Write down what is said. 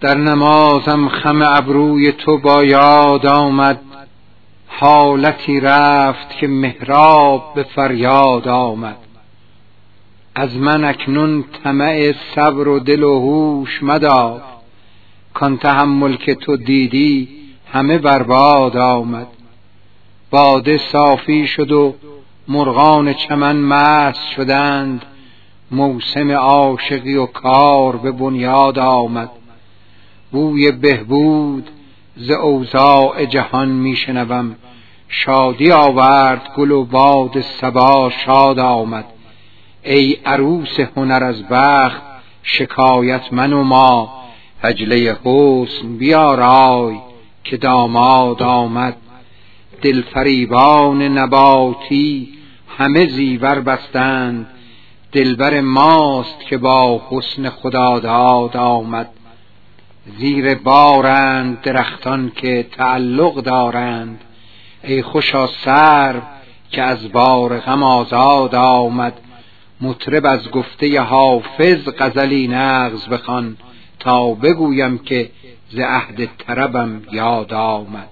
در نمازم خم ابروی تو با یاد آمد. حالتی رفت که محراب به فریاد آمد. از من اکنون طمع صبر و دل و هوش مدار. کان تحمل که تو دیدی همه برباد آمد. باده صافی شد و مرغان چمن مست شدند. موسم عاشقی و کار به بنیاد آمد. بوی بهبود ز اوضاع جهان میشنوم. شادی آورد گل و باد سبا شاد آمد. ای عروس هنر از بخت شکایت من و ما. هجله حسن بیارای که داماد آمد. دلفریبان نباتی همه زیور بستند. دلبر ماست که با حسن خداداد آمد. زیر بارند درختان که تعلق دارند. ای خوشا سر که از بار غم آزاد آمد. مطرب از گفته حافظ غزلی نغز بخوان تا بگویم که ز عهد طربم یاد آمد.